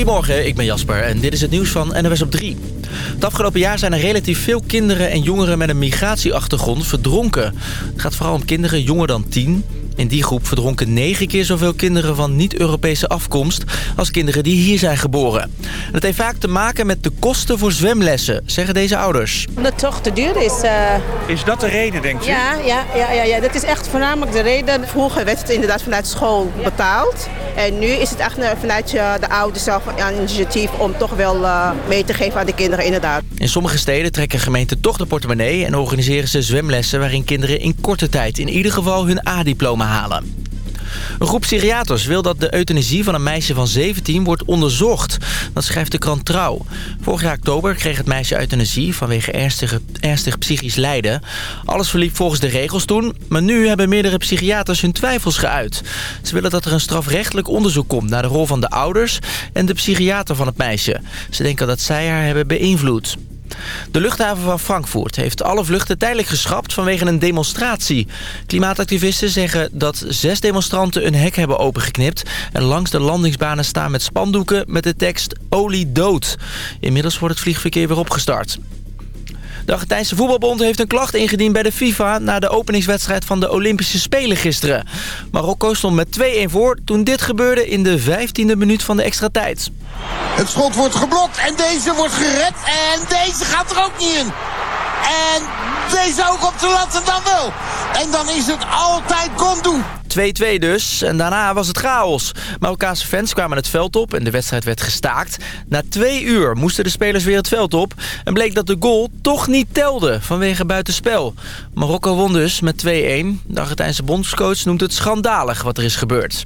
Goedemorgen, ik ben Jasper en dit is het nieuws van NWS op 3. Het afgelopen jaar zijn er relatief veel kinderen en jongeren met een migratieachtergrond verdronken. Het gaat vooral om kinderen jonger dan 10. In die groep verdronken negen keer zoveel kinderen van niet-Europese afkomst... als kinderen die hier zijn geboren. dat heeft vaak te maken met de kosten voor zwemlessen, zeggen deze ouders. Omdat het toch te duur is. Uh... Is dat de reden, denk je? Ja, ja, ja, ja, ja, dat is echt voornamelijk de reden. Vroeger werd het inderdaad vanuit school betaald. En nu is het echt vanuit de ouders zelf een initiatief... om toch wel uh, mee te geven aan de kinderen, inderdaad. In sommige steden trekken gemeenten toch de portemonnee... en organiseren ze zwemlessen waarin kinderen in korte tijd... in ieder geval hun A-diploma halen. Een groep psychiaters wil dat de euthanasie van een meisje van 17 wordt onderzocht. Dat schrijft de krant Trouw. Vorig jaar oktober kreeg het meisje euthanasie vanwege ernstig psychisch lijden. Alles verliep volgens de regels toen, maar nu hebben meerdere psychiaters hun twijfels geuit. Ze willen dat er een strafrechtelijk onderzoek komt naar de rol van de ouders en de psychiater van het meisje. Ze denken dat zij haar hebben beïnvloed. De luchthaven van Frankfurt heeft alle vluchten tijdelijk geschrapt vanwege een demonstratie. Klimaatactivisten zeggen dat zes demonstranten een hek hebben opengeknipt... en langs de landingsbanen staan met spandoeken met de tekst olie dood. Inmiddels wordt het vliegverkeer weer opgestart. De Argentijnse voetbalbond heeft een klacht ingediend bij de FIFA... na de openingswedstrijd van de Olympische Spelen gisteren. Marokko stond met 2-1 voor toen dit gebeurde in de 15e minuut van de extra tijd. Het schot wordt geblokt en deze wordt gered en deze gaat er ook niet in. En deze ook op de dan wel. En dan is het altijd Gondoe. 2-2 dus. En daarna was het chaos. Marokkaanse fans kwamen het veld op en de wedstrijd werd gestaakt. Na twee uur moesten de spelers weer het veld op. En bleek dat de goal toch niet telde vanwege buitenspel. Marokko won dus met 2-1. De Argentijnse bondscoach noemt het schandalig wat er is gebeurd.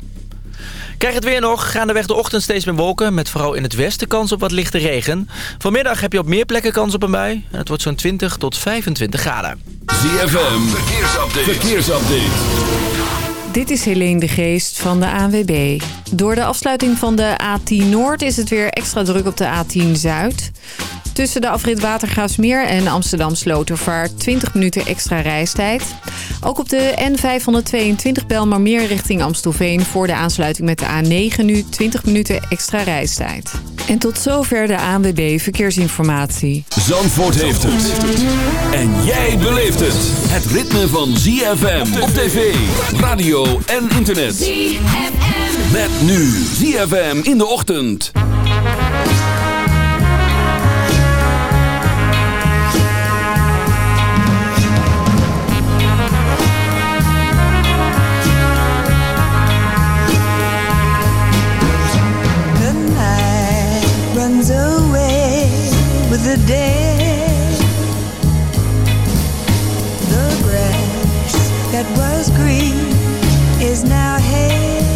Krijg het weer nog. Gaan de weg de ochtend steeds meer wolken. Met vooral in het westen kans op wat lichte regen. Vanmiddag heb je op meer plekken kans op een bui. En het wordt zo'n 20 tot 25 graden. ZFM. Verkeersupdate. Verkeersupdate. Dit is Helene de Geest van de ANWB. Door de afsluiting van de A10 Noord is het weer extra druk op de A10 Zuid. Tussen de afrit Watergraafsmeer en Amsterdam Slotervaart 20 minuten extra reistijd. Ook op de N522 Belmarmeer richting Amstelveen voor de aansluiting met de A9 nu 20 minuten extra reistijd. En tot zover de ANWB Verkeersinformatie. Zandvoort heeft het. En jij beleeft het. Het ritme van ZFM op tv, radio en internet. ZFM. Met nu ZFM in de ochtend. The day the grass that was green is now hay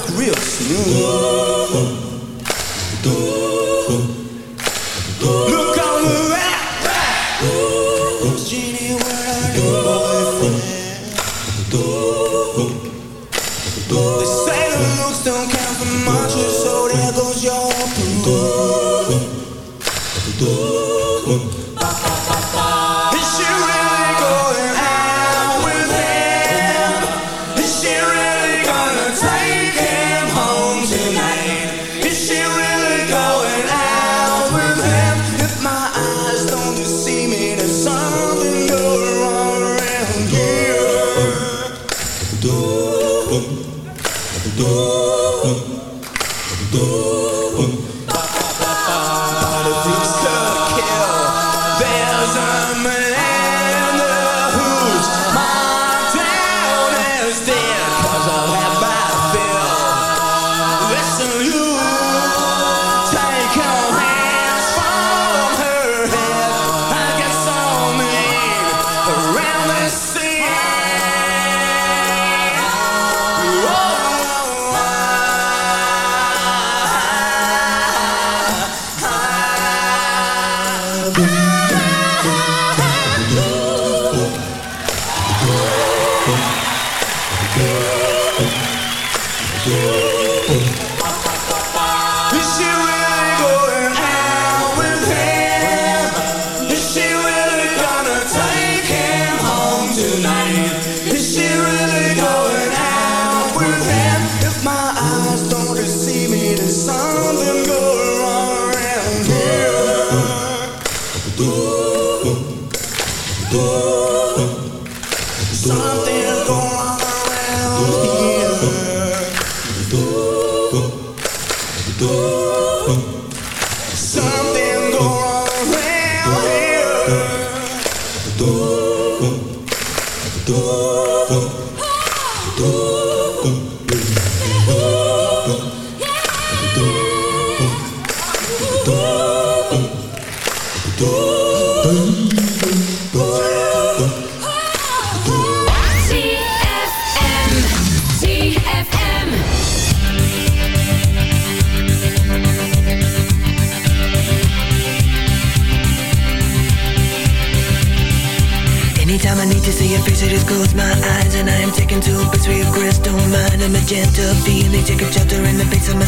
look real smooth.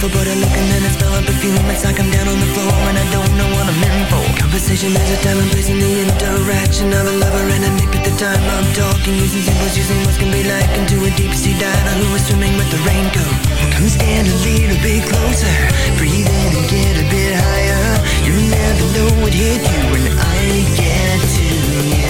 To look and then I smell of perfume. It's like I'm down on the floor and I don't know what I'm in for. Conversation has a time and place in the interaction of a lover and a nip at the time I'm talking. Using symbols, using what can be like into a deep sea diver who is swimming with the raincoat. Come stand a little bit closer, breathe in and get a bit higher. You never know what hit you when I get to you,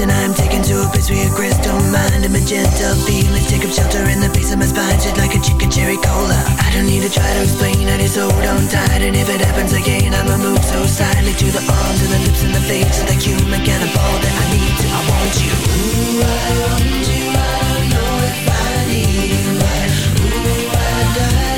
And I'm taken to a place where your crystal mind And magenta feelings take up shelter in the base of my spine Shit like a chicken cherry cola. I don't need to try to explain, I just hold on tight And if it happens again, I'ma move so silently To the arms and the lips and the face Of the human cannibal that I need to, I want you. Ooh, I want you, I don't know if I need you. Ooh, I gotta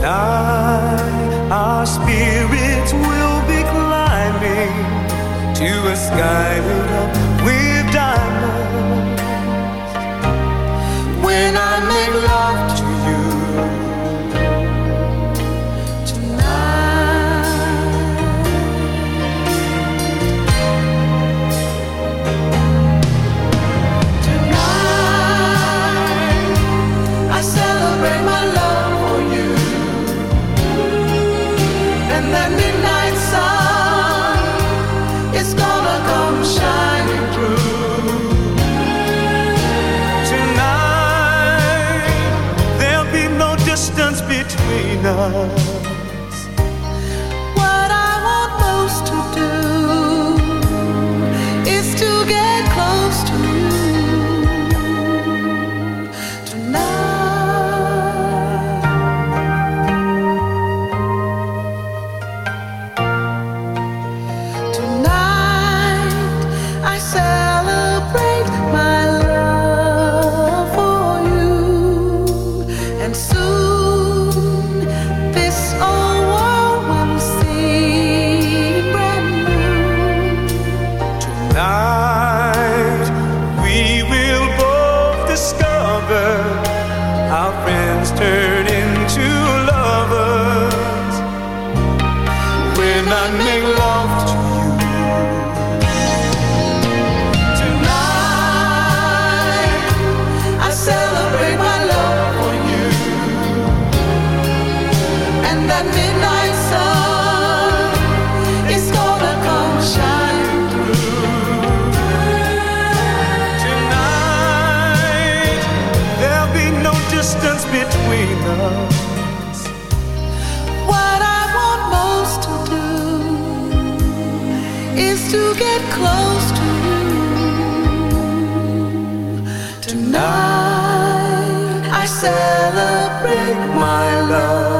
tonight our spirits will be climbing to a sky lit up with diamonds. When I make love between distance between us. What I want most to do is to get close to you. Tonight I celebrate my love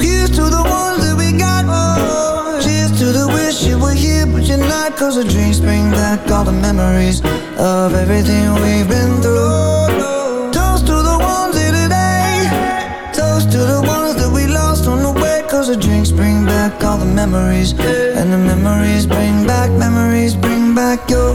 Cheers to the ones that we got. Cheers to the wish that we're here, but you're not. 'Cause the drinks bring back all the memories of everything we've been through. Toast to the ones here today. Toast to the ones that we lost on the way. 'Cause the drinks bring back all the memories, and the memories bring back memories bring back your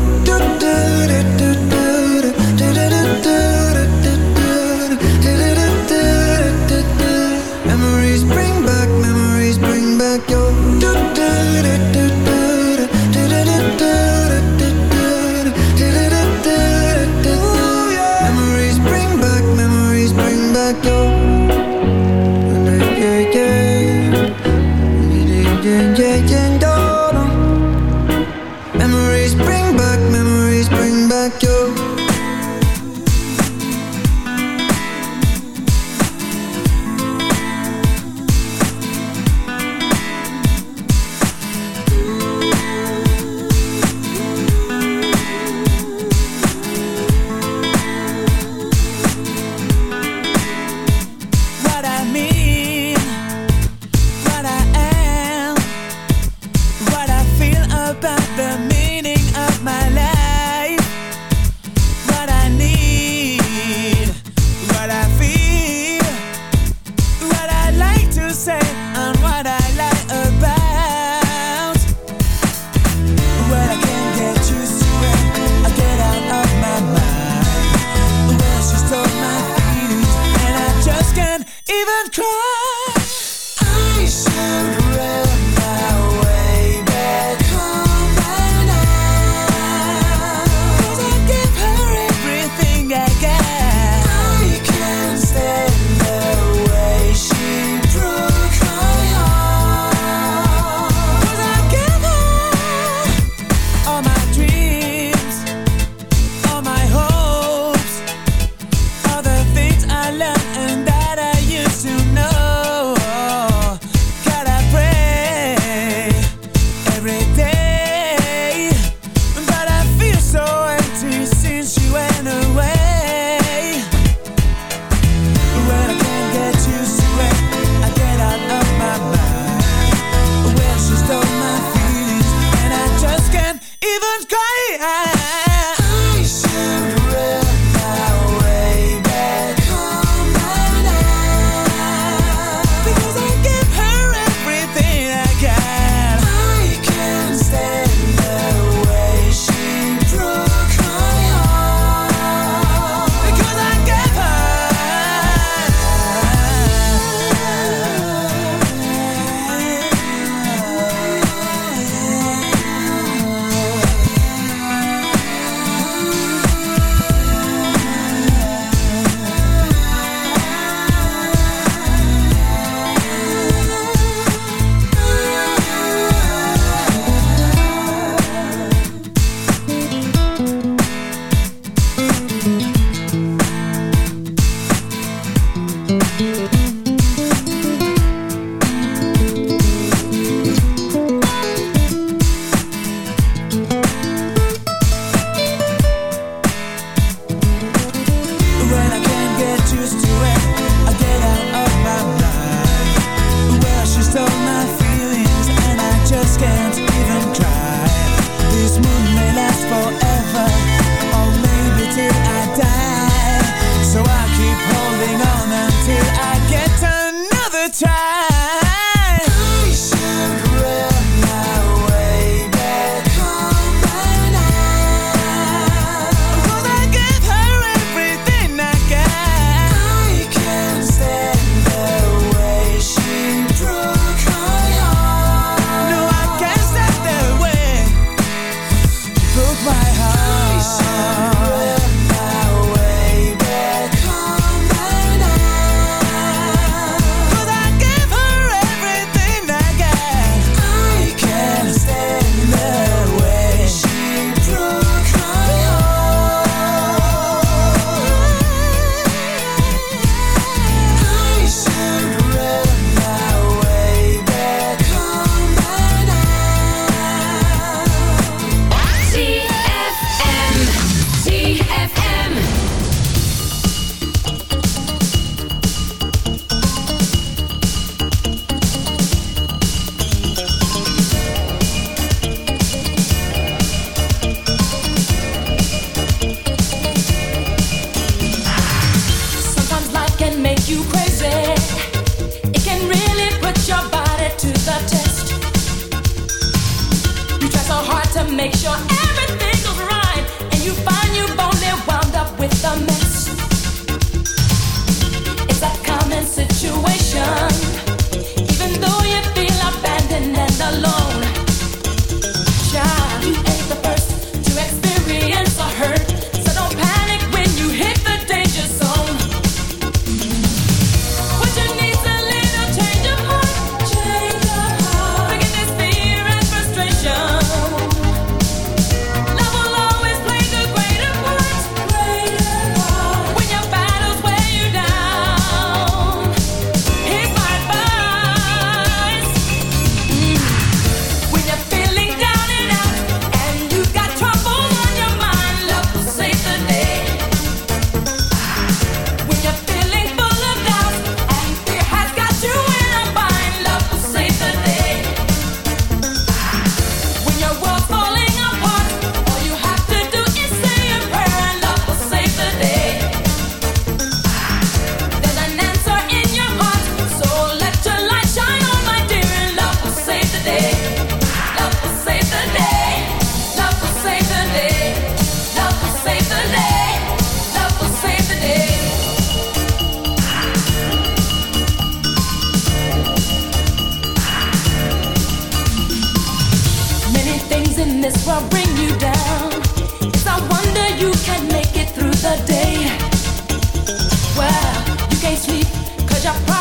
can't sleep 'cause your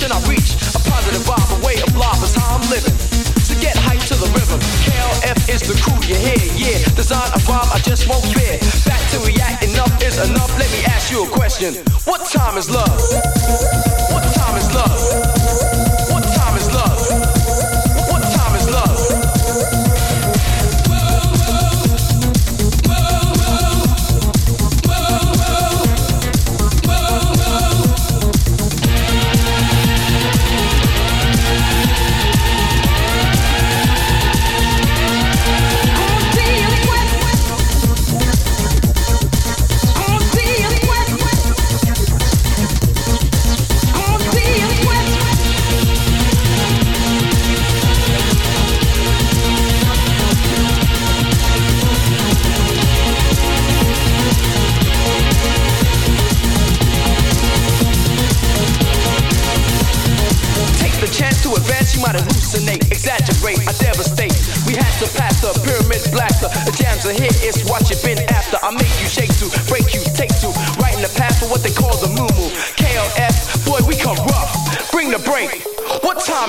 Can I reach a positive vibe, a way of life is how I'm living? So get hyped to the rhythm, KLF is the crew you hear, yeah. Design a vibe I just won't fear. Back to react, enough is enough. Let me ask you a question. What time is love? What time is love?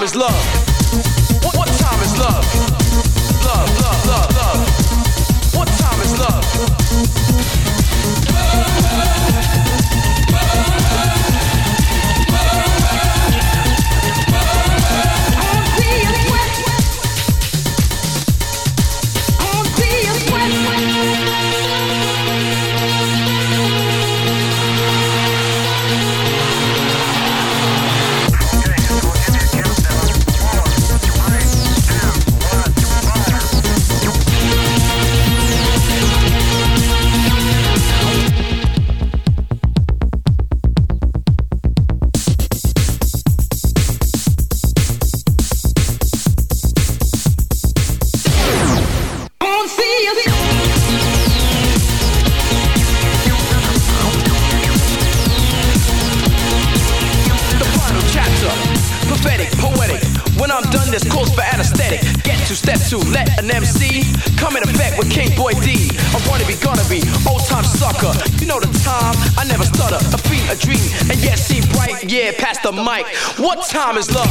time is love? What, time is love? Love, love, love, love. What time is love? love, love. Is love?